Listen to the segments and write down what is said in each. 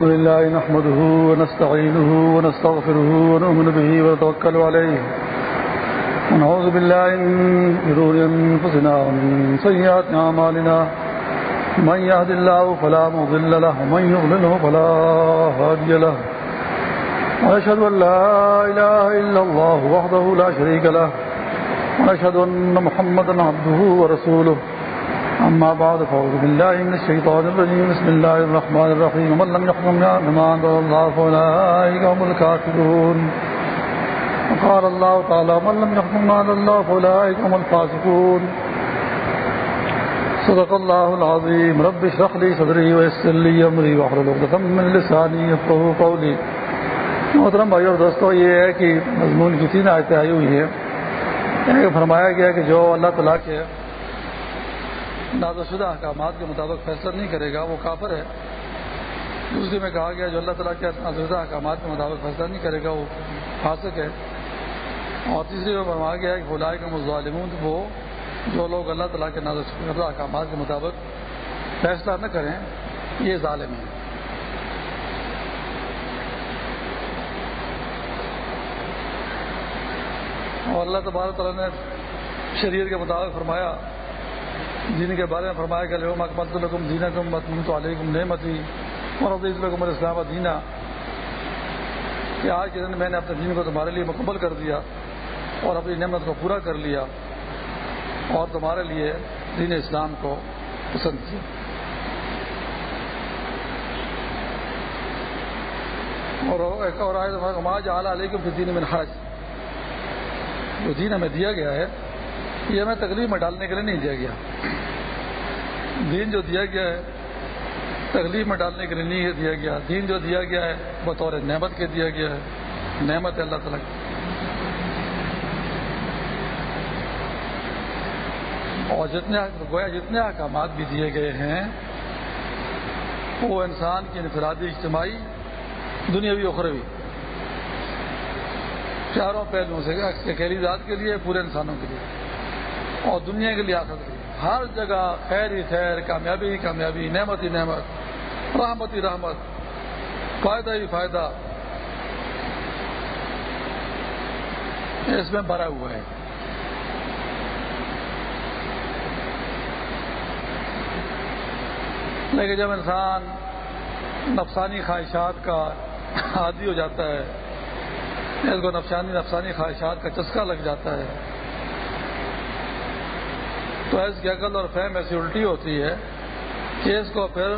الحمد لله نحمده ونستعينه ونستغفره ونؤمن به ونتوكل عليه ونعوذ بالله من شرور أنفسنا ومن سيئات أعمالنا من يهد الله فلا مضل له ومن يضلله فلا هادي له وأشهد أن لا إله إلا الله وحده لا شريك له وأشهد أن محمدا عبده ورسوله أما بعد، فأعوذ بالله من الشيطان الرجيم. بسم الله الرحمن الرحيم. ومن لم يحكم بما أنزل الله فأولئك هم الكافرون وقال الله تعالى، ومن لم يحكم بما أنزل الله فأولئك هم الفاسقون. صدق الله العظيم. رب اشرح لي صدري ويسر لي أمري. واحلل عقدة من لساني يفقهوا قولي. محترم بھائی اور دوستو، یہ ہے کہ مضمون کی تین آیتیں آئی ہوئی ہیں۔ کہ فرمایا گیا کہ جو اللہ تعالیٰ کے نازل شدہ احکامات کے مطابق فیصلہ نہیں کرے گا، وہ کافر ہے۔ دوسری میں کہا گیا، جو اللہ تعالیٰ کے نازل شدہ احکامات کے مطابق فیصلہ نہیں کرے گا، وہ فاسق ہے۔ اور تیسری میں فرمایا گیا کہ بلائے کا مظالمون وہ جو لوگ اللہ تعالیٰ کے نازل شدہ احکامات کے مطابق فیصلہ نہ کریں، یہ ظالم ہے اور اللہ تبارک تعالیٰ نے شریعت کے مطابق فرمایا دین کے بارے میں فرمایا کہ لوگ اکمت الحکم دین کم متمن تو علیکم نعمتی اور عزیز الحکم الاسلام دینا۔ کہ آج کے دن میں نے اپنے دین کو تمہارے لیے مکمل کر دیا اور اپنی نعمت کو پورا کر لیا اور تمہارے لیے دین اسلام کو پسند کیا۔ اور ایک اور آج اعلیٰ علیکم پھر دین میں حرج۔ جو دین ہمیں دیا گیا ہے یہ ہمیں تکلیف میں ڈالنے کے لیے نہیں دیا گیا۔ دین جو دیا گیا ہے تکلیف میں ڈالنے کے لیے نہیں دیا گیا۔ دین جو دیا گیا ہے، بطور نعمت کے دیا گیا ہے۔ نعمت اللہ تعالیٰ۔ کی اور جتنے گویا جتنے احکامات بھی دیے گئے ہیں، وہ انسان کی انفرادی، اجتماعی، دنیاوی اخروی۔ چاروں پہلوؤں سے، اکیلی ذات کے لیے، پورے انسانوں کے لیے۔ اور دنیا کے لیے آخر کے لیے۔ ہر جگہ خیر ہی خیر، کامیابی ہی کامیابی، نعمت ہی نعمت، رحمت ہی رحمت، فائدہ ہی فائدہ۔ اس میں بھرا ہوا ہے۔ لیکن جب انسان نفسانی خواہشات کا عادی ہو جاتا ہے، اس کو نفسانی نفسانی خواہشات کا چسکا لگ جاتا ہے تو ایس کی عقل اور فہم ایسی الٹی ہوتی ہے کہ اس کو پھر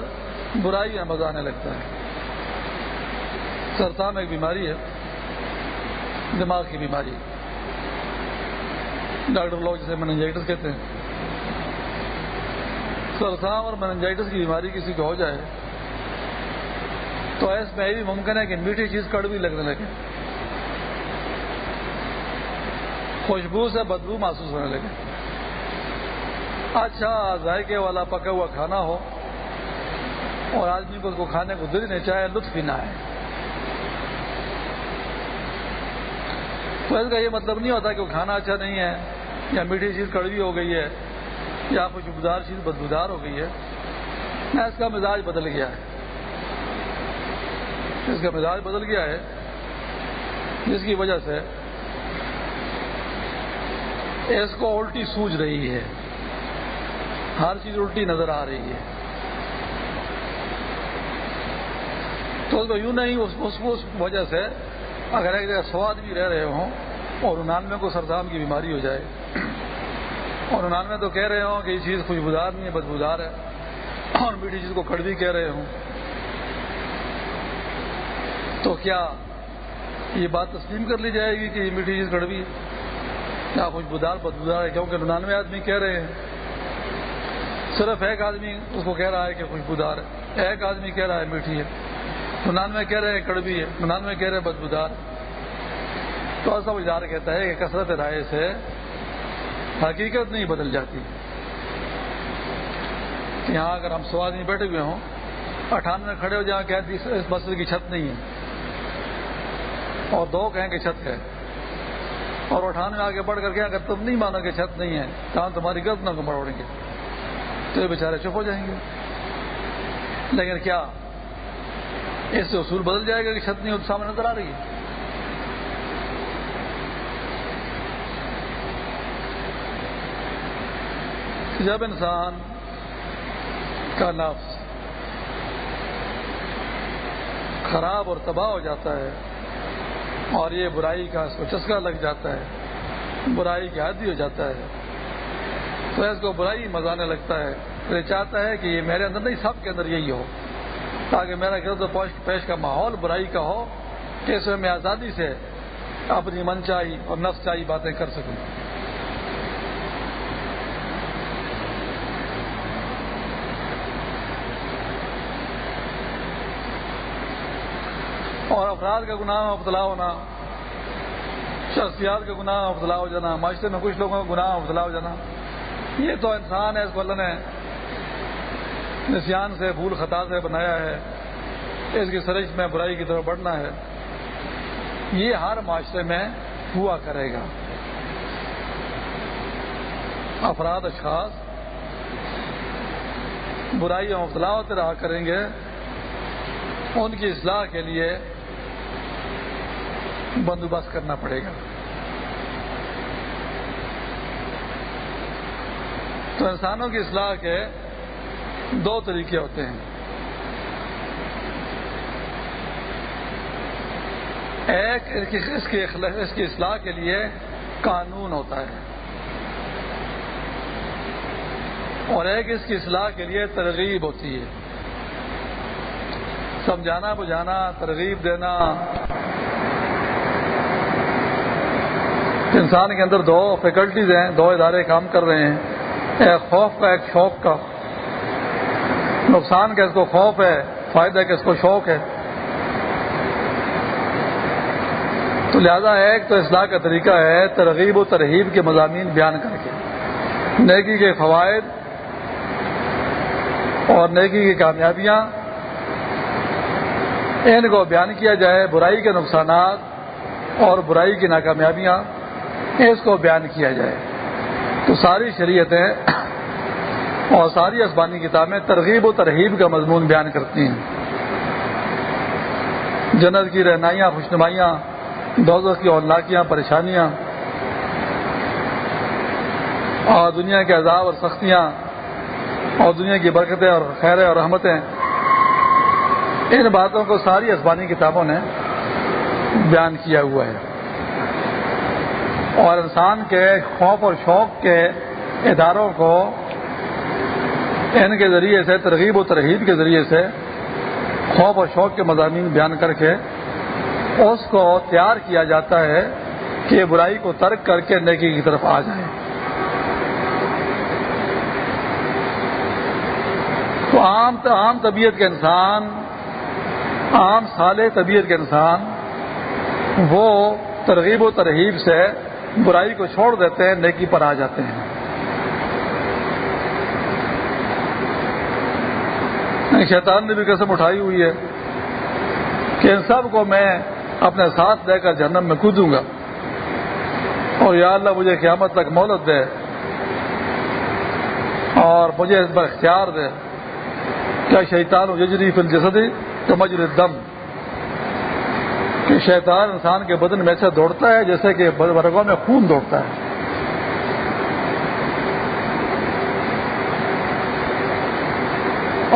برائی میں مزہ آنے لگتا ہے۔ سرطان ایک بیماری ہے، دماغ کی بیماری۔ ڈاکٹر لوگ جسے میننجائٹس کہتے ہیں۔ سرطان اور میننجائٹس کی بیماری کسی کو ہو جائے تو ایس میں یہ بھی ممکن ہے کہ میٹھی چیز کڑوی لگنے لگے۔ خوشبو سے بدبو محسوس ہونے لگے۔ اچھا ذائقے والا پکا ہوا کھانا ہو اور آدمی کو اس کو کھانے کو دل نہیں چاہے، لطف ہی نہ آئے۔ تو اس کا یہ مطلب نہیں ہوتا کہ وہ کھانا اچھا نہیں ہے، یا میٹھی چیز کڑوی ہو گئی ہے، یا خوشبودار چیز بدبودار ہو گئی ہے۔ نہ، اس کا مزاج بدل گیا ہے۔ اس کا مزاج بدل گیا ہے، جس کی وجہ سے اس کو الٹی سوج رہی ہے۔ ہر چیز الٹی نظر آ رہی ہے۔ تو یوں نہیں اس, اس, اس وجہ سے اگر ایک جگہ سواد بھی رہ رہے ہوں اور انانوے کو سردام کی بیماری ہو جائے اور انانوے تو کہہ رہے ہوں کہ یہ چیز خوشبودار نہیں ہے بدبودار ہے اور میٹھی چیز کو کڑوی کہہ رہے ہوں۔ تو کیا یہ بات تسلیم کر لی جائے گی کہ یہ میٹھی چیز کڑوی کیا خوشبودار بدبودار ہے؟ کیونکہ ننانوے آدمی کہہ رہے ہیں۔ صرف ایک آدمی اس کو کہہ رہا ہے کہ خوشبودار ہے۔ ایک آدمی کہہ رہا ہے میٹھی ہے۔ ننانوے کہہ رہے ہیں کڑوی ہے۔ ننانوے کہہ رہے ہیں بدبودار۔ تو ایسا وجدار کہتا ہے کہ کثرت رائے سے حقیقت نہیں بدل جاتی۔ یہاں اگر ہم سو آدمی بیٹھے ہوئے ہوں، اٹھانوے کھڑے ہو جہاں کہتے اس مسجد کی چھت نہیں ہے۔ اور دو کہیں کہ چھت ہے۔ اور اٹھانوے آگے بڑھ کر کے اگر تم نہیں مانو کہ چھت نہیں ہے کہاں تمہاری گردنوں کو بڑھوڑیں گے۔ تو یہ بیچارے چپ ہو جائیں گے۔ لیکن کیا اس سے اصول بدل جائے گا کہ چھت نہیں سامنے نظر آ رہی ہے؟ جب انسان کا نفس خراب اور تباہ ہو جاتا ہے اور یہ برائی کا اس کو چسکا لگ جاتا ہے، برائی کی عادی ہو جاتا ہے، تو اس کو برائی مزانے لگتا ہے۔ تو یہ چاہتا ہے کہ یہ میرے اندر نہیں، سب کے اندر یہی ہو، تاکہ میرا گرد و پیش کا ماحول برائی کا ہو، کہ اس میں میں آزادی سے اپنی من چاہی اور نفس چاہی باتیں کر سکوں۔ اور افراد کا گناہ مبتلا ہونا، شخصیات کا گناہ مبتلا ہو جانا، معاشرے میں کچھ لوگوں کا گناہ مبتلا ہو جانا، یہ تو انسان ہے، اس کو اللہ نے نسیان سے بھول خطا سے بنایا ہے۔ اس کی سرش میں برائی کی طرف بڑھنا ہے۔ یہ ہر معاشرے میں ہوا کرے گا۔ افراد اشخاص برائی مبتلا ہوتے رہا کریں گے۔ ان کی اصلاح کے لیے بندوبست کرنا پڑے گا۔ تو انسانوں کی اصلاح کے دو طریقے ہوتے ہیں۔ ایک، اس کی اس کی اصلاح کے لیے قانون ہوتا ہے۔ اور ایک، اس کی اصلاح کے لیے ترغیب ہوتی ہے۔ سمجھانا، بجھانا، ترغیب دینا۔ انسان کے اندر دو فیکلٹیز ہیں، دو ادارے کام کر رہے ہیں۔ ایک خوف کا، ایک شوق کا۔ نقصان کا اس کو خوف ہے، فائدہ کا اس کو شوق ہے۔ تو لہذا ایک تو اصلاح کا طریقہ ہے ترغیب و ترغیب کے مضامین بیان کر کے۔ نیکی کے فوائد اور نیکی کی کامیابیاں۔ ان کو بیان کیا جائے برائی کے نقصانات اور برائی کی ناکامیابیاں۔ اس کو بیان کیا جائے۔ تو ساری شریعتیں اور ساری اسبانی کتابیں ترغیب و ترغیب کا مضمون بیان کرتی ہیں۔ جنت کی رہنائیاں خوشنمائیاں دوزوں کی اونلاکیاں پریشانیاں۔ اور دنیا کے عذاب اور سختیاں، اور دنیا کی برکتیں اور خیریں اور رحمتیں۔ ان باتوں کو ساری اسبانی کتابوں نے بیان کیا ہوا ہے۔ اور انسان کے خوف اور شوق کے اداروں کو ان کے ذریعے سے، ترغیب و ترغیب کے ذریعے سے، خوف اور شوق کے مضامین بیان کر کے اس کو تیار کیا جاتا ہے کہ برائی کو ترک کر کے نیکی کی طرف آ جائے۔ تو عام عام طبیعت کے انسان، عام سال طبیعت کے انسان وہ ترغیب و ترغیب سے برائی کو چھوڑ دیتے ہیں، نیکی پر آ جاتے ہیں۔ شیطان نے بھی قسم اٹھائی ہوئی ہے کہ ان سب کو میں اپنے ساتھ لے کر جنم میں کودوں گا۔ اور یا اللہ مجھے قیامت تک مہلت دے اور مجھے اس پر اختیار دے۔ کیا شیطان یجری فل جسدی تو مجر دم کہ شیطان انسان کے بدن میں سے دوڑتا ہے جیسے کہ برگوں میں خون دوڑتا ہے۔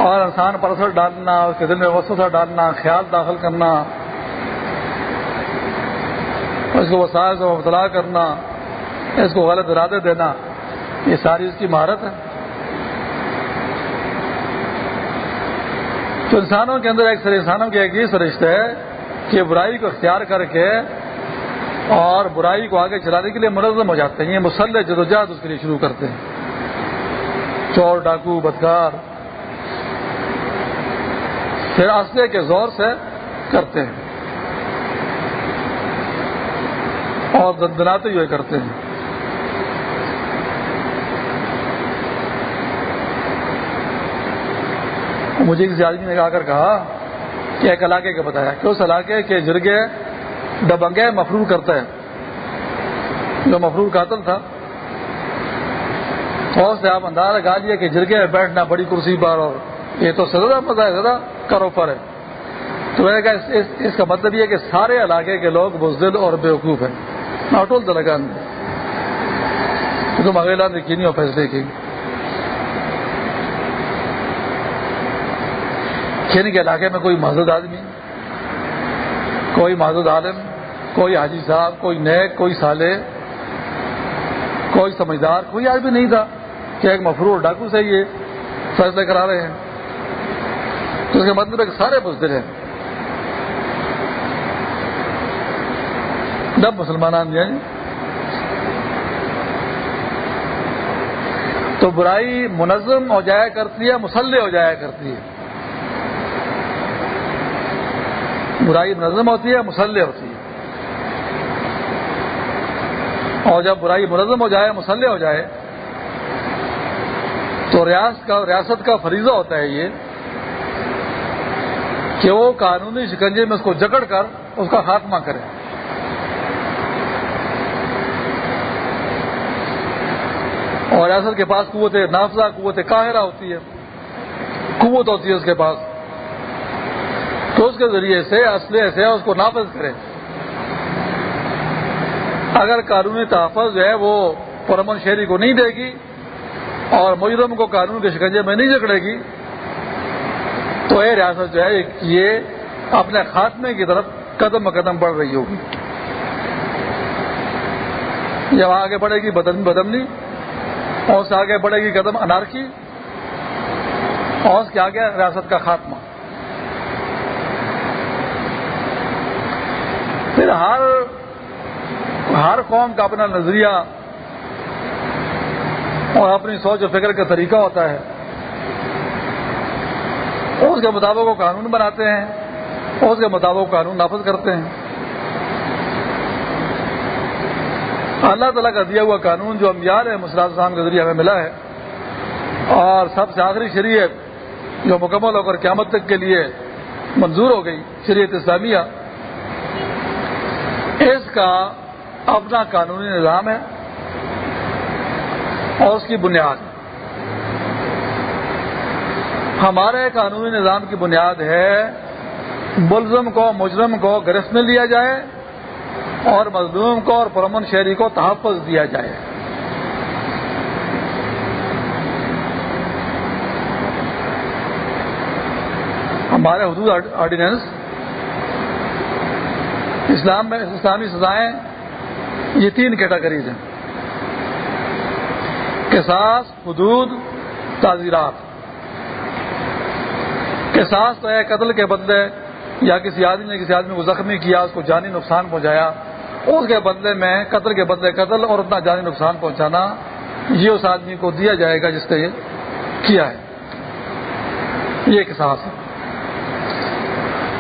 اور انسان پر اثر ڈالنا، اس کے دل میں وسوسہ ڈالنا، خیال داخل کرنا، اس کو وسائل کو مبتلا کرنا، اس کو غلط ارادے دینا، یہ ساری اس کی مہارت ہے۔ تو انسانوں کے اندر ایک سر، انسانوں کے ایک یہ سرشت ہے کہ برائی کو اختیار کر کے اور برائی کو آگے چلانے کے لیے منظم ہو جاتے ہیں، یہ مسلح جدوجہد اس کے لیے شروع کرتے ہیں۔ چور، ڈاکو، بدکار پھر اسلحے کے زور سے کرتے ہیں۔ اور دندناتے ہوئے کرتے ہیں۔ مجھے کسی آدمی نے آ کر کہا کہ ایک علاقے کا بتایا کہ اس علاقے کے جرگے دبنگے مفرور کرتے ہیں۔ جو مفرور قاتل تھا۔ تو سے آپ اندازہ لگا لیا کہ جرگے میں بیٹھنا بڑی کرسی پر اور یہ تو سزا مزہ ہے زیادہ کرو پر ہے۔ تو میں نے کہا اس کا مطلب یہ کہ سارے علاقے کے لوگ بزدل اور بیوقوف ہیں۔ ناٹ آل دلگان تم اگلا یقینی اور فیصلے کی۔ یعنی کھین کے علاقے میں کوئی معذد آدمی، کوئی معذد عالم، کوئی حاجی صاحب، کوئی نیک، کوئی سالے کوئی سمجھدار، کوئی آدمی نہیں تھا کہ ایک مفرور ڈاکو سے یہ فیصلے کرا رہے ہیں۔ اس کا مطلب ہے کہ سارے بزدل ہیں۔ ڈب مسلمان جی تو برائی منظم ہو جایا کرتی ہے، مسلح ہو جایا کرتی ہے۔ برائی منظم ہوتی ہے، مسلح ہوتی ہے۔ اور جب برائی منظم ہو جائے، مسلح ہو جائے، تو ریاست کا ریاست کا فریضہ ہوتا ہے یہ۔ کہ وہ قانونی شکنجے میں اس کو جکڑ کر اس کا خاتمہ کرے۔ اور ریاست کے پاس قوت نافذہ، قوت قاہرہ ہوتی ہے۔ قوت ہوتی ہے اس کے پاس۔ تو اس کے ذریعے سے اسلحے سے اس کو نافذ کرے۔ اگر قانونی تحفظ جو ہے وہ پرمن شہری کو نہیں دے گی اور مجرم کو قانون کے شکنجے میں نہیں جکڑے گی تو یہ ریاست جو ہے، یہ اپنے خاتمے کی طرف قدم قدم بڑھ رہی ہوگی۔ جب آگے بڑھے گی بدم بدمنی اور اس سے آگے بڑھے گی قدم انارکی، اور اس کے آگے ریاست کا خاتمہ۔ پھر ہر ہر قوم کا اپنا نظریہ اور اپنی سوچ و فکر کا طریقہ ہوتا ہے۔ اس کے مطابق وہ قانون بناتے ہیں، اس کے مطابق قانون نافذ کرتے ہیں۔ اللہ تعالیٰ کا دیا ہوا قانون جو امیال ہے مسلط السلام کے ذریعے ہمیں ملا ہے، اور سب سے آخری شریعت جو مکمل ہو کر قیامت تک کے لیے منظور ہو گئی، شریعت اسلامیہ، اس کا اپنا قانونی نظام ہے اور اس کی بنیاد۔ ہمارے قانونی نظام کی بنیاد ہے ملزم کو، مجرم کو گرفت میں لیا جائے اور مظلوم کو اور پرمن شہری کو تحفظ دیا جائے۔ ہمارے حدود آرڈیننس، اسلام میں اسلامی سزائیں، یہ تین کیٹاگریز ہیں۔ کساس حدود، تعزیرات۔ کساس تو ہے قتل کے بدلے یا کسی آدمی نے کسی آدمی کو زخمی کیا، اس کو جانی نقصان پہنچایا، اس کے بدلے میں قتل کے بدلے قتل اور اتنا جانی نقصان پہنچانا، یہ اس آدمی کو دیا جائے گا جس نے یہ کیا ہے۔ یہ کساس ہے۔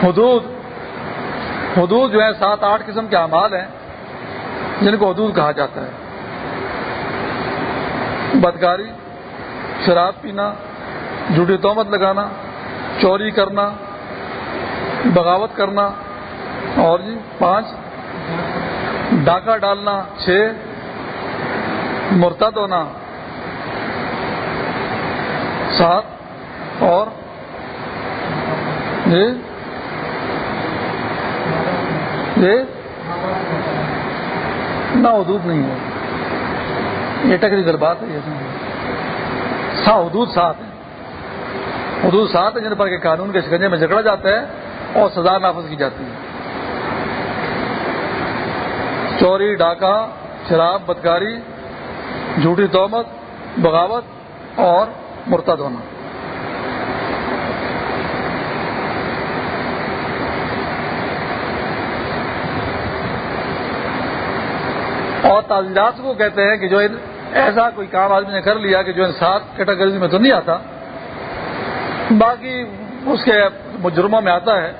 حدود حدود جو ہے سات آٹھ قسم کے اعمال ہیں، جن کو حدود کہا جاتا ہے۔ بدکاری، شراب پینا، جھوٹی تومت لگانا چوری کرنا، بغاوت کرنا، اور جی پانچ، ڈاکہ ڈالنا، چھ، مرتد ہونا، سات، اور جی جی نہ حدود نہیں ہے۔ یہ ٹیکنیکل بات ہے سا، حدود سات ہے حدود سات ہے جن پر کہ قانون کے شکنجے میں جھگڑا جاتا ہے اور سزا نافذ کی جاتی ہے۔ چوری، ڈاکہ، شراب، بدکاری، جھوٹی تومت، بغاوت اور مرتد ہونا۔ اور تعزیرات کو کہتے ہیں کہ جو ایسا کوئی کام آدمی نے کر لیا کہ جو ان سات کیٹاگریز میں تو نہیں آتا باقی اس کے مجرموں میں آتا ہے۔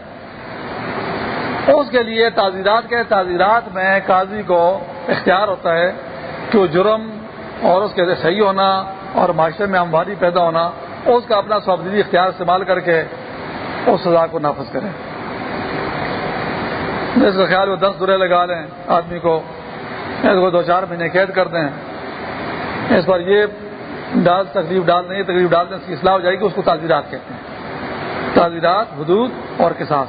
اس کے لیے تعزیرات کے تعزیرات میں قاضی کو اختیار ہوتا ہے کہ وہ جرم اور اس کے صحیح ہونا اور معاشرے میں آمداری پیدا ہونا اس کا اپنا سبزی اختیار استعمال کر کے اس سزا کو نافذ کریں جس کا خیال وہ دس درے لگا لیں آدمی کو اس کو دو چار مہینے قید کر دیں۔ اس پر یہ ڈال تکلیف ڈال دیں یہ تکلیف ڈال دیں، اس کی اصلاح ہو جائے گی، اس کو تعزیرات کہتے ہیں۔ تعزیرات، حدود اور کساس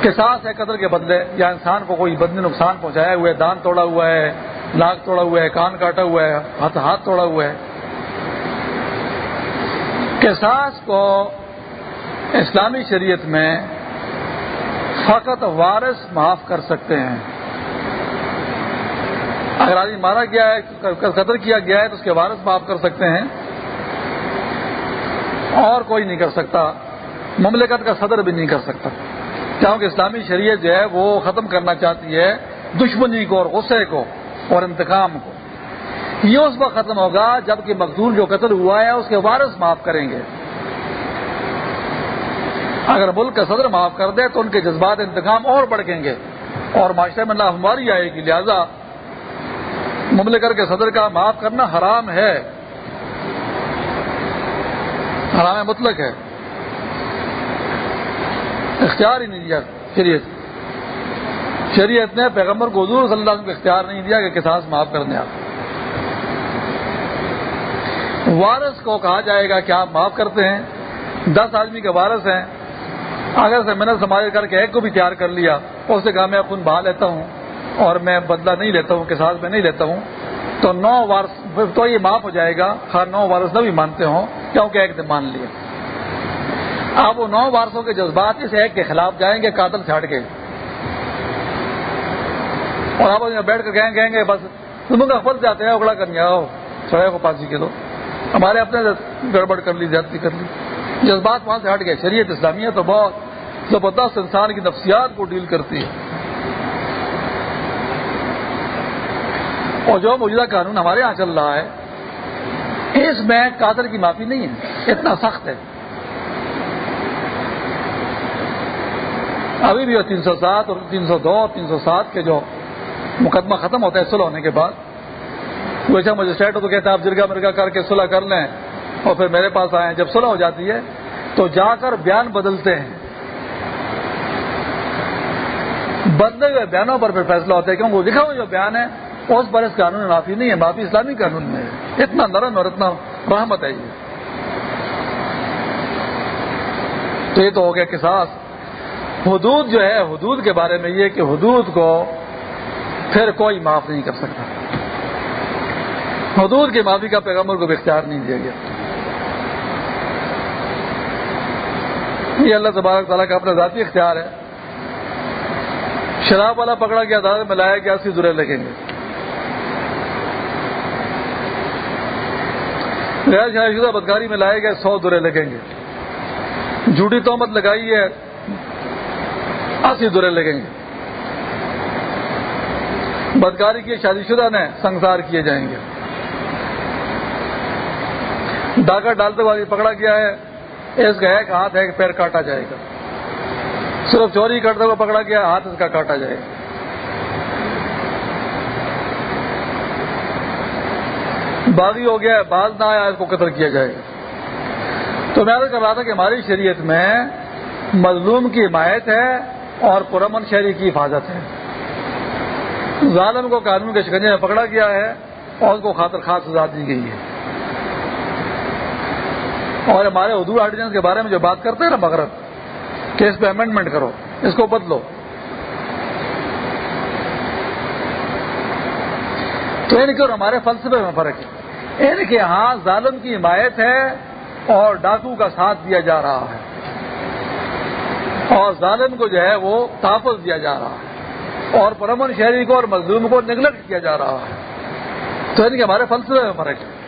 قصاص ہے قتل کے بدلے، یا انسان کو کوئی بدنی نقصان پہنچایا ہوا ہے، دان توڑا ہوا ہے لاک توڑا ہوا ہے، کان کاٹا ہوا ہے، ہاتھ ہاتھ توڑا ہوا ہے۔ قصاص کو اسلامی شریعت میں فقط وارث معاف کر سکتے ہیں۔ اگر آدمی مارا گیا ہے قتل کیا گیا ہے تو اس کے وارث معاف کر سکتے ہیں۔ اور کوئی نہیں کر سکتا۔ مملکت کا صدر بھی نہیں کر سکتا۔ کیونکہ اسلامی شریعت جو ہے، وہ ختم کرنا چاہتی ہے دشمنی کو اور غصے کو اور انتقام کو۔ یہ اس وقت ختم ہوگا جبکہ مقدول جو قتل ہوا ہے، اس کے وارث معاف کریں گے۔ اگر ملک کا صدر معاف کر دے تو ان کے جذبات انتقام اور بڑھیں گے۔ اور معاشرے میں نہ ہماری آئے گی۔ لہذا مملکت کے صدر کا معاف کرنا حرام ہے۔ حرام مطلق ہے۔ اختیار ہی نہیں دیا۔ شریعت۔ شریعت نے پیغمبر کو حضور صلی اللہ علیہ وسلم کو اختیار نہیں دیا کہ کساس معاف کرنے آپ وارث کو کہا جائے گا کہ آپ معاف کرتے ہیں۔ دس آدمی کے وارث ہیں۔ اگر سے محنت سماج کر کے ایک کو بھی تیار کر لیا، اس سے کہا میں خون بہا لیتا ہوں۔ اور میں بدلہ نہیں لیتا ہوں، کساس میں نہیں لیتا ہوں، تو نو وارث تو یہ معاف ہو جائے گا۔ ہر نو وارث نہ بھی مانتے ہوں، کیونکہ ایک نے مان لیا آپ وہ نو وارسوں کے جذبات اس ایک کے خلاف جائیں گے، قاتل سے ہٹ کے۔ اور آپ بیٹھ کر کہیں کہیں گے، بس تم کا فل جاتے ہیں اگڑا کرنے آؤ سڑے کو پانسی کے دو ہمارے اپنے گڑبڑ کر لی جاتی کر لی۔ جذبات وہاں سے ہٹ گئے، شریعت اسلامیہ تو بہت زبردست انسان کی نفسیات کو ڈیل کرتی ہے۔ اور جو موجودہ قانون ہمارے یہاں چل رہا ہے۔ اس میں قاتل کی معافی نہیں ہے۔ اتنا سخت ہے۔ ابھی بھی تین سو سات اور تین سو دو اور تین سو سات کے جو مقدمہ ختم ہوتا ہے سلح ہونے کے بعد ویسا مجسٹریٹ ہو تو کہتا ہے، آپ جرگا مرگا کر کے صلح کر لیں اور پھر میرے پاس آئے جب صلح ہو جاتی ہے تو جا کر بیان بدلتے ہیں۔ بدلے ہوئے بیانوں پر پھر فیصلہ ہوتا ہے کیونکہ وہ لکھا ہوا جو بیان ہے اس پر اس قانون میں معافی نہیں ہے، معافی اسلامی قانون میں ہے۔ اتنا نرم اور اتنا رحمت ہے یہ۔ تو یہ تو ہو گیا کساس حدود جو ہے، حدود کے بارے میں یہ کہ حدود کو پھر کوئی معاف نہیں کر سکتا۔ حدود کی معافی کا پیغمبر کو بھی اختیار نہیں دیا گیا۔ یہ اللہ تبارک تعالیٰ کا اپنا ذاتی اختیار ہے۔ شراب والا پکڑا گیا عدالت میں لایا گیا، اسی درے لگیں گے۔ غیر شادی شدہ بدکاری میں لائے گئے، سو درے لگیں گے۔ جھوٹی تومت لگائی ہے، اسی درے لگیں گے۔ بدکاری کی شادی شدہ نے سنسار کیے جائیں گے۔ ڈاکہ ڈالتے ہوئے پکڑا گیا ہے، اس کا ایک ہاتھ، ایک پیر کاٹا جائے گا۔ صرف چوری کرتے ہوئے پکڑا گیا، ہاتھ اس کا کاٹا جائے گا۔ باغی ہو گیا، باز نہ آیا، اس کو قتل کیا جائے گا۔ تو میں کر رہا تھا کہ ہماری شریعت میں مظلوم کی حمایت ہے اور پرامن شہری کی حفاظت ہے۔ ظالم کو قانون کے شکنجے میں پکڑا گیا ہے اور اس کو خاطر خاص سزا دی گئی ہے۔ اور ہمارے اردو آرڈیننس کے بارے میں جو بات کرتے ہیں نا مغرب، کہ اس پہ امینڈمنٹ کرو، اس کو بدلو۔ تو یعنی ان کے اور ہمارے فلسفے میں فرق ہے۔ ان کے یہاں ظالم کی حمایت ہے اور ڈاکو کا ساتھ دیا جا رہا ہے۔ اور ظالم کو جو ہے وہ تحفظ دیا جا رہا ہے۔ اور پرمن شہری کو اور مزدور کو نگلیکٹ کیا جا رہا ہے۔ تو ان کے ہمارے فلسفے میں فرق ہے۔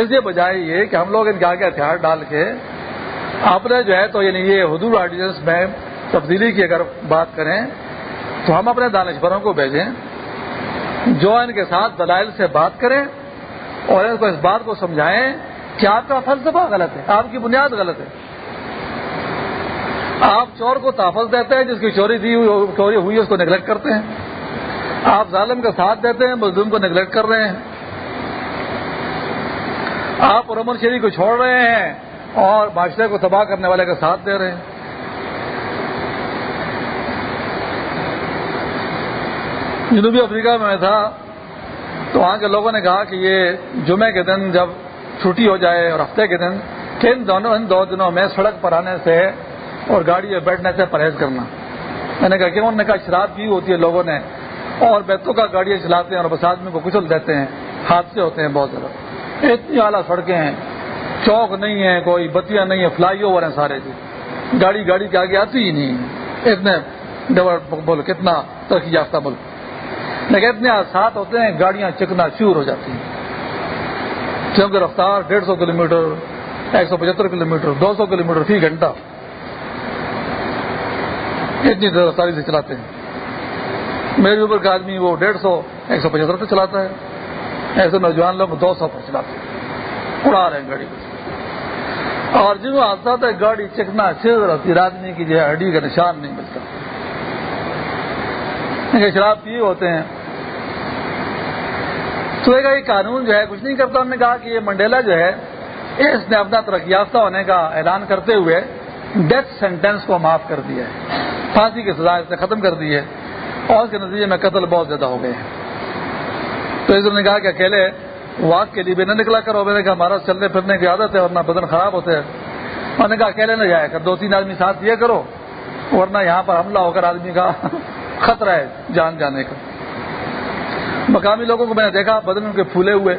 اس لیے بجائے یہ کہ ہم لوگ ان کے آگے ہتھیار ڈال کے اپنے جو ہے تو یعنی یہ حدود آرڈیننس میں تبدیلی کی اگر بات کریں، تو ہم اپنے دانشوروں کو بھیجیں، جو ان کے ساتھ دلائل سے بات کریں اور ان کو اس بات کو سمجھائیں کہ آپ کا فلسفہ غلط ہے، آپ کی بنیاد غلط ہے۔ آپ چور کو تحفظ دیتے ہیں، جس کی چوری دی ہوئی چوری ہوئی اس کو نگلیکٹ کرتے ہیں۔ آپ ظالم کا ساتھ دیتے ہیں مزدور کو نگلیکٹ کر رہے ہیں۔ آپ رمن شریف کو چھوڑ رہے ہیں اور معاشرے کو تباہ کرنے والے کا ساتھ دے رہے ہیں۔ جنوبی افریقہ میں تھا تو وہاں کے لوگوں نے کہا کہ یہ جمعے کے دن جب چھٹی ہو جائے اور ہفتے کے دن، کہ ان دونوں، ان دو دنوں میں سڑک پر آنے سے اور گاڑی میں بیٹھنے سے پرہیز کرنا۔ میں نے کہا کہ انہوں نے کہا، شراب پی ہوتی ہے لوگوں نے اور بیتوں کا گاڑیاں چلاتے ہیں اور بس آدمی کو کچل دیتے ہیں، حادثے ہوتے ہیں بہت زیادہ۔ اتنی اعلیٰ سڑکیں ہیں، چوک نہیں ہے کوئی بتیاں نہیں ہے فلائی اوور ہیں سارے جی۔ گاڑی گاڑی کے آگے آتی ہی نہیں۔ ہے اتنے ملک کتنا ترقی یافتہ ملک۔ لیکن اتنے حادثات ہوتے ہیں، گاڑیاں چکنا چور ہو جاتی ہیں۔ کیونکہ رفتار ڈیڑھ سو کلو میٹر ایک سو پچہتر کلو میٹر دو سو کلو میٹر فی گھنٹہ۔ اتنی رفتاری سے چلاتے ہیں۔ میرے اوپر کا آدمی وہ ڈیڑھ سو، ایک سو پچہتر پہ چلاتا ہے۔ ایسے نوجوان لوگ دو سو پر چلاتے ہیں۔ اڑا رہے ہیں گاڑی کو۔ اور جن کو ہے، گاڑی چکنا چیز رہتی آدمی کی جو ہے ہڈی کا نشان نہیں ملتا شراب پیے ہوتے ہیں۔ تو یہ قانون جو ہے، کچھ نہیں کرتا۔ انہوں نے کہا کہ یہ منڈیلا جو ہے، اس نے اپنا ترقی یافتہ ہونے کا اعلان کرتے ہوئے ڈیتھ سینٹینس کو معاف کر دیا ہے۔ پھانسی کی سزا اس نے ختم کر دی ہے۔ اور اس کے نتیجے میں قتل بہت زیادہ ہو گئے ہیں۔ تو اس نے کہا کہ اکیلے واک کے لیے بھی نہ نکلا کرو۔ میں نے کہا، ہمارا چلنے پھرنے کی عادت ہے، ورنہ بدن خراب ہوتے ہیں۔ میں نے کہا، اکیلے نہ جائے کر۔ دو تین آدمی ساتھ دیا کرو، ورنہ یہاں پر حملہ ہو کر آدمی کا خطرہ ہے جان جانے کا۔ مقامی لوگوں کو میں نے دیکھا، بدن ان کے پھولے ہوئے۔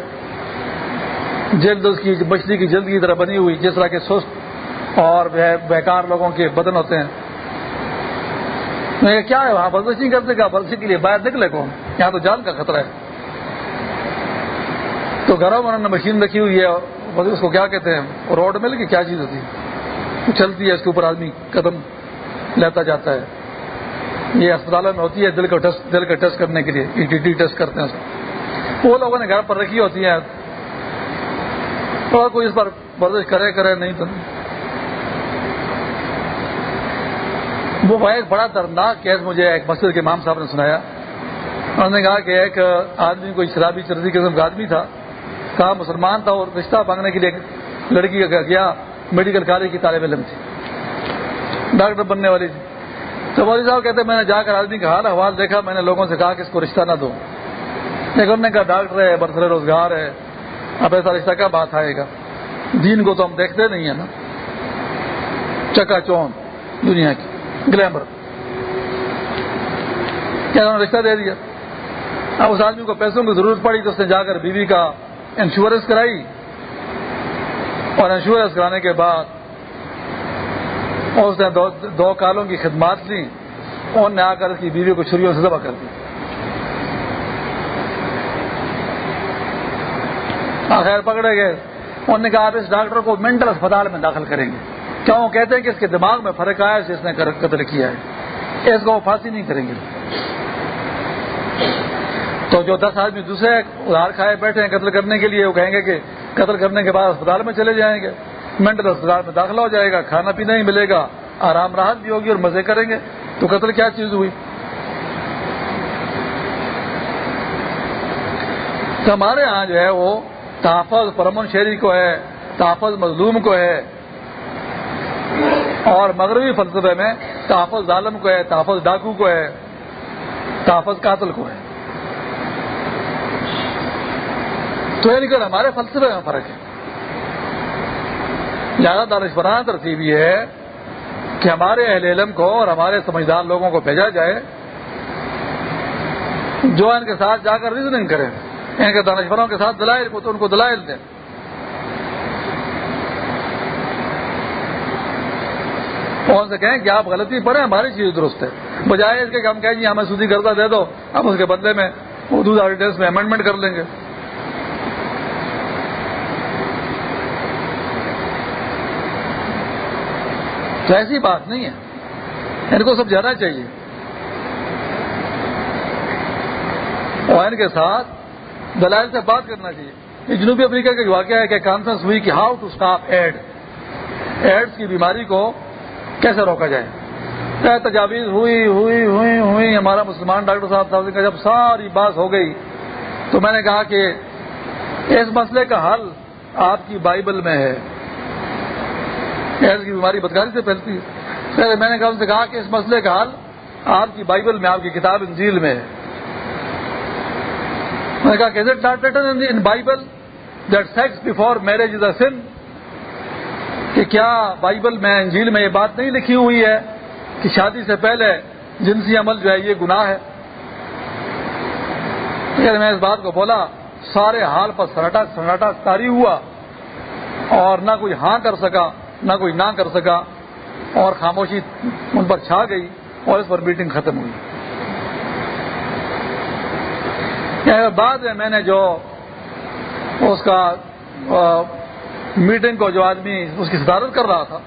جلد اس کی، مچھلی کی جلد کی طرح بنی ہوئی، جس طرح کے سست اور بیکار لوگوں کے بدن ہوتے ہیں۔ میں کیا ہے وہاں؟ برزش نہیں کرتے کیا؟ برزش کے لیے باہر نکلے کون؟ یہاں تو جان کا خطرہ ہے۔ تو گھروں میں انہوں نے مشین رکھی ہوئی ہے اس کو کیا کہتے ہیں؟ روڈ مل کی کیا چیز ہوتی؟ ہے چلتی ہے، اس کے اوپر آدمی قدم لیتا جاتا ہے۔ یہ اسپتالوں میں ہوتی ہے دل کا ٹیسٹ دل کا ٹیسٹ کرنے کے لیے، ای ٹی ٹی ٹیسٹ کرتے ہیں وہ لوگوں نے گھر پر رکھی ہوتی ہیں۔ اور کوئی اس پر ورزش کرے کرے نہیں تو وہ ایک بڑا دردناک کیس مجھے ایک مسجد کے امام صاحب نے سنایا۔ انہوں نے کہا کہ ایک آدمی کوئی شرابی چرزی قسم کا آدمی تھا، کہا مسلمان تھا اور رشتہ مانگنے کے لیے لڑکی کا گیا، میڈیکل کالج کی طالب علم تھی۔ ڈاکٹر بننے والی تھی تو مودی صاحب کہتے ہیں، میں نے جا کر آدمی کا حال احوال دیکھا، میں نے لوگوں سے کہا کہ اس کو رشتہ نہ دو۔ لیکن انہوں نے کہا ڈاکٹر ہے، برسر روزگار ہے، اب ایسا رشتہ کا بات آئے گا؟ دین کو تو ہم دیکھتے نہیں ہیں نا۔ چکا چون دنیا کی۔ گلیمر۔ کیا انہوں نے رشتہ دے دیا؟ اب اس آدمی کو پیسوں کی ضرورت پڑی تو اس نے جا کر بیوی کا انشورنس کرائی اور انشورنس کرانے کے بعد اس نے دو کالوں کی خدمات لی انہوں نے آ کر اس کی بیوی کو چھریوں سے ذبح کر دی۔ ہاں، خیر پکڑے گئے۔ انہوں نے کہا، آپ اس ڈاکٹر کو مینٹل اسپتال میں داخل کریں گے۔ کیوں؟ وہ کہتے ہیں کہ اس کے دماغ میں فرق آیا اس نے قتل کیا ہے۔ اس کو وہ پھانسی نہیں کریں گے۔ تو جو دس آدمی دوسرے ادھار کھائے بیٹھے ہیں قتل کرنے کے لیے، وہ کہیں گے کہ قتل کرنے کے بعد اسپتال میں چلے جائیں گے۔ مینٹل اسپتال میں داخلہ ہو جائے گا، کھانا پینا ہی ملے گا، آرام راحت بھی ہوگی اور مزے کریں گے۔ تو قتل کیا چیز ہوئی؟ تو ہمارے ہاں جو ہے وہ تحفظ پرمن شہری کو ہے، تحفظ مظلوم کو ہے۔ اور مغربی فلسفے میں تحفظ ظالم کو ہے، تحفظ ڈاکو کو ہے، تحفظ قاتل کو ہے۔ تو یہ لیکن ہمارے فلسفے میں فرق ہے۔ زیادہ دانشورانہ ترتیب یہ ہے کہ ہمارے اہل علم کو اور ہمارے سمجھدار لوگوں کو بھیجا جائے، جو ان کے ساتھ جا کر ریزننگ کریں، ان کے دانشوروں کے ساتھ دلائل کو تو ان کو دلائل دیں۔ ان سے کہیں کہ آپ غلطی پڑے ہماری چیز درست ہے۔ بجائے اس کے کہ ہم کہیں جی ہمیں سودی کرتا دے دو، ہم اس کے بدلے میں اردو آڈیٹنس میں امینڈمنٹ کر لیں گے۔ تو ایسی بات نہیں ہے۔ ان کو سب جانا چاہیے۔ اور ان کے ساتھ دلائل سے بات کرنا چاہیے۔ یہ جنوبی افریقہ کا واقعہ ہے کہ کانفرنس ہوئی کہ how to stop AIDS. AIDS کی بیماری کو کیسے روکا جائے۔ تجاویز ہوئی ہوئی ہوئی ہوئی۔ ہمارا مسلمان ڈاکٹر صاحب صاحب کا جب ساری بات ہو گئی تو میں نے کہا کہ اس مسئلے کا حل آپ کی بائبل میں ہے۔ ایس کی بیماری بدکاری سے پھیلتی ہے۔ میں نے کہا، ان سے کہا کہ اس مسئلے کا حل آپ کی بائبل میں، آپ کی کتاب انجیل میں ہے۔ میں نے کہا کہ in Bible that sex before marriage is a sin کہ کیا بائبل میں، انجیل میں یہ بات نہیں لکھی ہوئی ہے کہ شادی سے پہلے جنسی عمل جو ہے یہ گناہ ہے؟ میں اس بات کو بولا، سارے حال پر سناٹا سناٹا تاری ہوا اور نہ کوئی ہاں کر سکا۔ نہ کوئی نہ کر سکا اور خاموشی ان پر چھا گئی اور اس پر میٹنگ ختم ہوئی۔ یعنی بعد میں میں نے جو اس کا میٹنگ کو جو آدمی اس کی صدارت کر رہا تھا،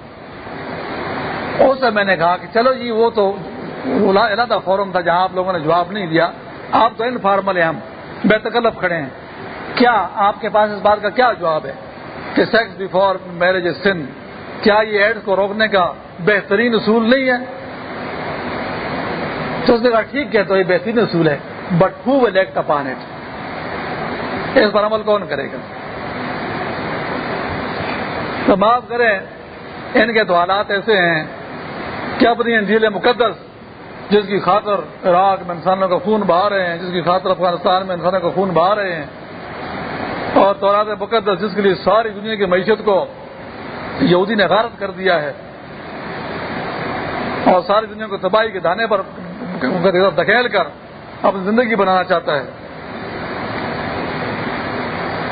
اس سے میں نے کہا کہ چلو جی وہ تو علیحدہ فورم تھا جہاں آپ لوگوں نے جواب نہیں دیا۔ آپ تو انفارمل ہیں، ہم بے تکلف کھڑے ہیں۔ کیا آپ کے پاس اس بات کا کیا جواب ہے کہ سیکس بفور میرج سن کیا یہ ایڈس کو روکنے کا بہترین اصول نہیں ہے؟ تو اس نے کہا ٹھیک ہے، تو یہ بہترین اصول ہے but who will act upon it اس پر عمل کون کرے گا؟ تو معاف کریں، ان کے تو حالات ایسے ہیں کہ اپنی انجیل مقدس، جس کی خاطر عراق میں انسانوں کا خون بہا رہے ہیں، جس کی خاطر افغانستان میں انسانوں کا خون بہا رہے ہیں، اور تورات مقدس، جس کے لیے ساری دنیا کی معیشت کو یہودی نے غارت کر دیا ہے اور ساری دنیا کو تباہی کے دانے پر دھکیل کر اپنی زندگی بنانا چاہتا ہے۔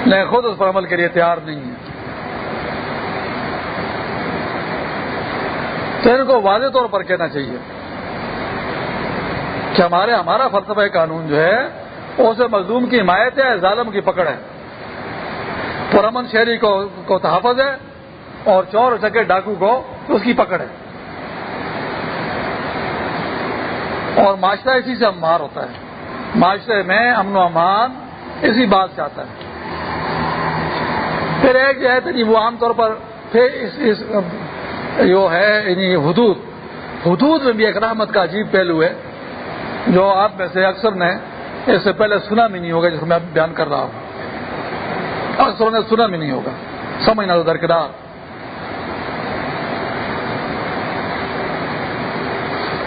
لیکن خود اس پر عمل کے لیے تیار نہیں ہے۔ تو ان کو واضح طور پر کہنا چاہیے کہ ہمارے ہمارا فلسفہ قانون جو ہے اسے مزدوم کی حمایت ہے، ظالم کی پکڑ ہے۔ پرامن شہری کو تحفظ ہے اور چور چکے ڈاکو کو اس کی پکڑ ہے۔ اور معاشرہ اسی سے امار ہوتا ہے۔ معاشرے میں امن و امان اسی بات سے آتا ہے۔ پھر ایک جو ہے جی وہ عام طور پر پھر اس, اس جو ہے یعنی حدود۔ حدود میں بھی ایک رحمت کا عجیب پہلو ہے۔ جو آپ میں سے اکثر نے اس سے پہلے سنا بھی نہیں ہوگا جس کو میں بیان کر رہا ہوں۔ اکثر نے سنا بھی نہیں ہوگا۔ سمجھنا تو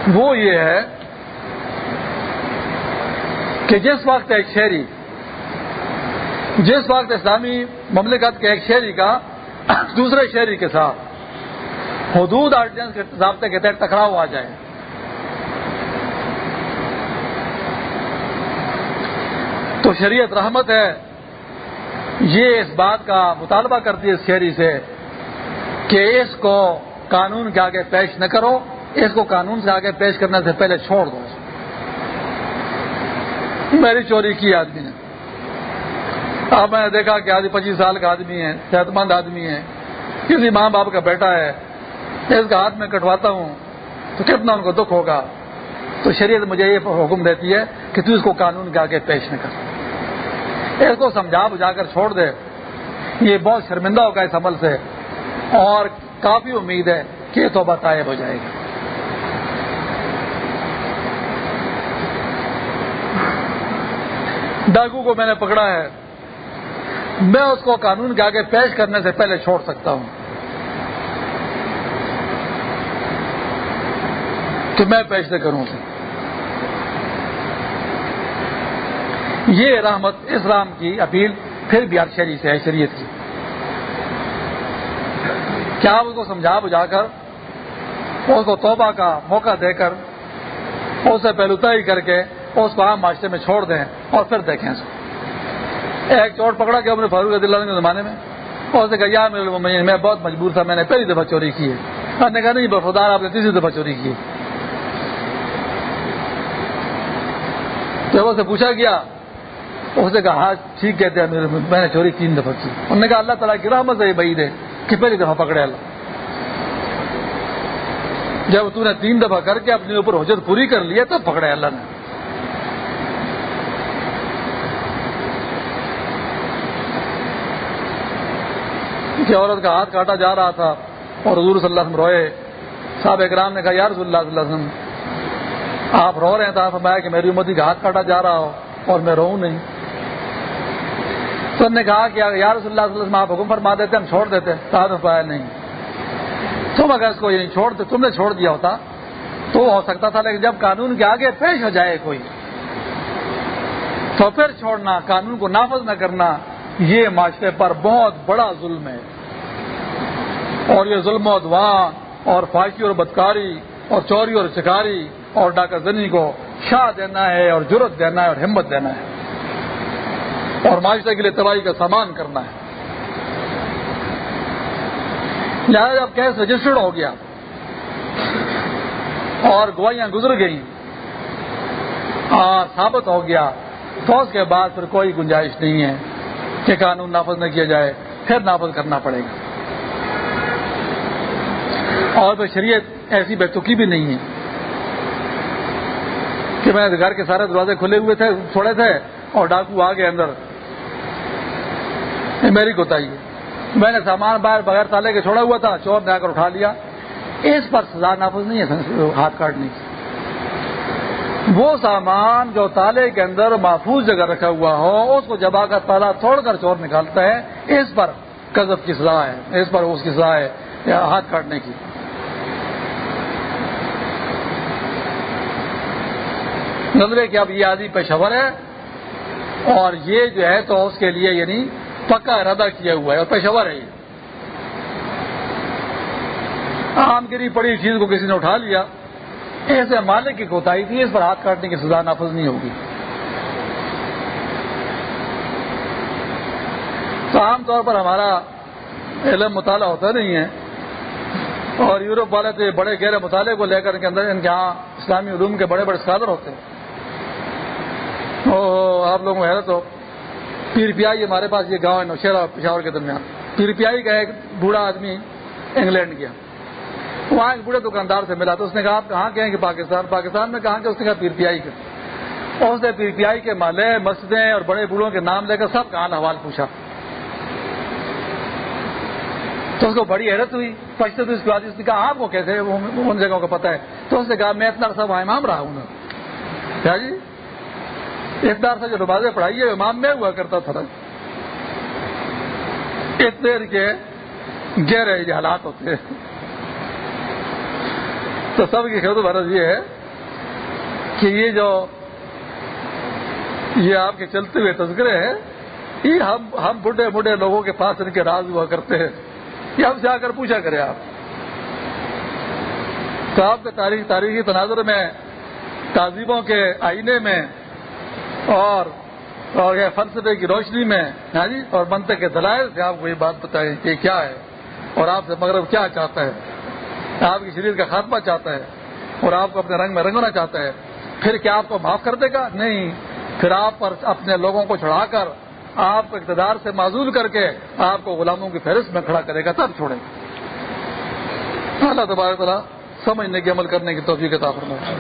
وہ یہ ہے کہ جس وقت ایک شہری، جس وقت اسلامی مملکت کے ایک شہری کا دوسرے شہری کے ساتھ حدود آرڈیننس کے ضابطے کے تحت ٹکراؤ آ جائے۔ تو شریعت رحمت ہے، یہ اس بات کا مطالبہ کرتی ہے اس شہری سے کہ اس کو قانون کے آگے پیش نہ کرو۔ اس کو قانون سے آگے پیش کرنے سے پہلے چھوڑ دو میری چوری کی آدمی نے اب میں نے دیکھا کہ آدمی پچیس سال کا آدمی ہے، صحت مند آدمی ہے۔ کسی ماں باپ کا بیٹا ہے۔ اس کا ہاتھ میں کٹواتا ہوں تو کتنا ان کو دکھ ہوگا؟ تو شریعت مجھے یہ حکم دیتی ہے کہ تو اس کو قانون کے آگے پیش نہ کر۔ اس کو سمجھا بجھا کر چھوڑ دے۔ یہ بہت شرمندہ ہوگا اس عمل سے۔ اور کافی امید ہے کہ یہ تو بتائب ہو جائے گا ڈاکو کو میں نے پکڑا ہے۔ میں اس کو قانون کے آگے پیش کرنے سے پہلے چھوڑ سکتا ہوں۔ کہ میں پیش نہ کروں۔ یہ رحمت اسلام کی اپیل پھر بھی شری سے ہے، شریعت کی۔ کیا آپ اس کو سمجھا بجھا کر اس کو توبہ کا موقع دے کر اسے پہلوتا کر کے اس کو عام معاشرے میں چھوڑ دیں اور پھر دیکھیں اس کو۔ ایک چوٹ پکڑا کہ نے فاروق دلہ کے زمانے میں۔ اور اسے کہا، یا میں بہت مجبور تھا، میں نے پہلی دفعہ چوری کی ہے۔ میں نے کہا، نہیں بفودار آپ نے تیسری دفعہ چوری کی جب اسے پوچھا گیا، اس نے کہا ہاں ٹھیک کہتے ہیں میں نے چوری تین دفعہ کی۔ انہوں نے کہا، اللہ تعالیٰ کی رحمت سے یہ بعید ہے کہ پہلی دفعہ پکڑے اللہ۔ جب تو نے تین دفعہ کر کے اپنے اوپر حجت پوری کر لی تو پکڑے اللہ نے۔ کہ عورت کا ہاتھ کاٹا جا رہا تھا اور حضور صلی اللہ علیہ وسلم روئے۔ صاحب اکرام نے کہا یار رسول اللہ صلی اللہ علیہ وسلم، آپ رو رہے ہیں تو فرمایا کہ میری امتی کا ہاتھ کاٹا جا رہا ہو اور میں رو نہیں۔ تو نے کہا کہ یار رسول اللہ صلی اللہ علیہ وسلم، آپ حکم فرما دیتے، ہم چھوڑ دیتے۔ صاحب پایا نہیں۔ تم اگر اس کو یہ چھوڑ تم نے چھوڑ دیا ہوتا تو ہو سکتا تھا، لیکن جب قانون کے آگے پیش ہو جائے کوئی، تو پھر چھوڑنا، قانون کو نافذ نہ کرنا یہ معاشرے پر بہت بڑا ظلم ہے۔ اور یہ ظلم و ادوان اور فائقی اور بدکاری اور چوری اور چکاری اور ڈاکہ زنی کو شاہ دینا ہے اور جرت دینا ہے اور ہمت دینا ہے۔ اور معاشرے کے لیے تباہی کا سامان کرنا ہے۔ لہٰذا جب کیس رجسٹرڈ ہو گیا۔ اور گوائیاں گزر گئیں۔ اور ثابت ہو گیا۔ تو اس کے بعد پھر کوئی گنجائش نہیں ہے۔ کہ قانون نافذ نہ کیا جائے، پھر نافذ کرنا پڑے گا۔ اور شریعت ایسی بیتکی بھی نہیں ہے کہ میں گھر کے سارے دروازے کھلے ہوئے تھے چھوڑے تھے اور ڈاکو آ گئے اندر۔ میری کوتاہی ہے۔ میں نے سامان باہر بغیر تالے کے چھوڑا ہوا تھا، چور نے آ کر اٹھا لیا۔ اس پر سزا نافذ نہیں ہے، ہاتھ کاٹنے کی۔ وہ سامان جو تالے کے اندر محفوظ جگہ رکھا ہوا ہو، اس کو جب آ کر تالا توڑ کر چور نکالتا ہے، اس پر قذب کی سزا ہے، اس پر اس کی سزا ہے، یا ہاتھ کاٹنے کی۔ نظرے کہ اب یہ آدمی پیشور ہے، اور یہ جو ہے تو اس کے لیے یعنی پکا ارادہ کیا ہوا ہے، اور پیشور ہے یہ۔ آم گری پڑی، چیز کو کسی نے اٹھا لیا۔ ایسے مالک کی کوتاہی تھی، اس پر ہاتھ کاٹنے کی سزا نافذ نہیں ہوگی۔ تو عام طور پر ہمارا علم مطالعہ ہوتا نہیں ہے۔ اور یورپ والے تو بڑے گہرے مطالعے کو لے کر کے اندر ان کے یہاں اسلامی علوم کے بڑے بڑے اسکالر ہوتے ہیں۔ آپ لوگوں کو حیرت ہو۔ پیر پیائی ہمارے پاس یہ گاؤں ہے نوشیرا پشاور کے درمیان۔ پیر پیائی کا ایک بوڑھا آدمی انگلینڈ گیا۔ وہاں ایک بوڑھے دکاندار سے ملا تو اس نے کہا، آپ کہاں گئے کہ پاکستان؟ پاکستان میں کہاں کہ اس نے کہا، پیر پیائی کا اور اس نے پیر پیائی کے مالے مسجدیں اور بڑے بوڑھوں کے نام لے کر سب کا حوال پوچھا۔ تو اس کو بڑی حیرت ہوئی۔ پچھتے تو اس کے بعد اس نے کہا، آپ کو کیسے ان جگہوں کا پتہ ہے؟ تو اس نے کہا، میں اتنا سب امام رہا ہوں کیا جی؟ اتنا عرصہ جو نمازیں پڑھائی ہے، امام میں ہوا کرتا تھا اتنے کے گہرے حالات ہوتے ہیں۔ تو سب کی خیر برض یہ ہے کہ یہ جو یہ آپ کے چلتے ہوئے تذکرے ہیں، یہ ہم ہم بڈھے بڈھے لوگوں کے پاس ان کے راز ہوا کرتے ہیں۔ یہ ہم سے آ کر پوچھا کرے آپ۔ تو آپ کے تاریخ، تاریخی تناظر میں، تہذیبوں کے آئینے میں، اور اور فلسفے کی روشنی میں ہاں جی اور منطق کے دلائل سے آپ کو یہ بات بتائیں کہ کیا ہے، اور آپ سے مغرب کیا چاہتا ہے۔ آپ کی شریر کا خاتمہ چاہتا ہے اور آپ کو اپنے رنگ میں رنگنا چاہتا ہے، پھر کیا آپ کو معاف کر دے گا؟ نہیں۔ پھر آپ پر اپنے لوگوں کو چڑھا کر، آپ کو اقتدار سے معذول کر کے آپ کو غلاموں کی فہرست میں کھڑا کرے گا، تب چھوڑے گا۔ اللہ تبارک تعالیٰ سمجھنے کے عمل کرنے کی توفیق عطا فرمائے۔